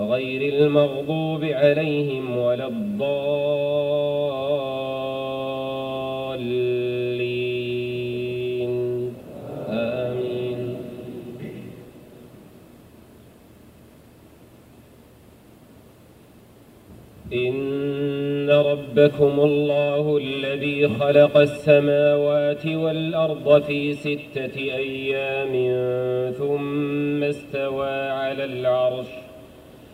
غير المغضوب عليهم ولا الضالين. آمين. إن ربكم الله الذي خلق السماوات والأرض في ستة أيام ثم استوى على العرش.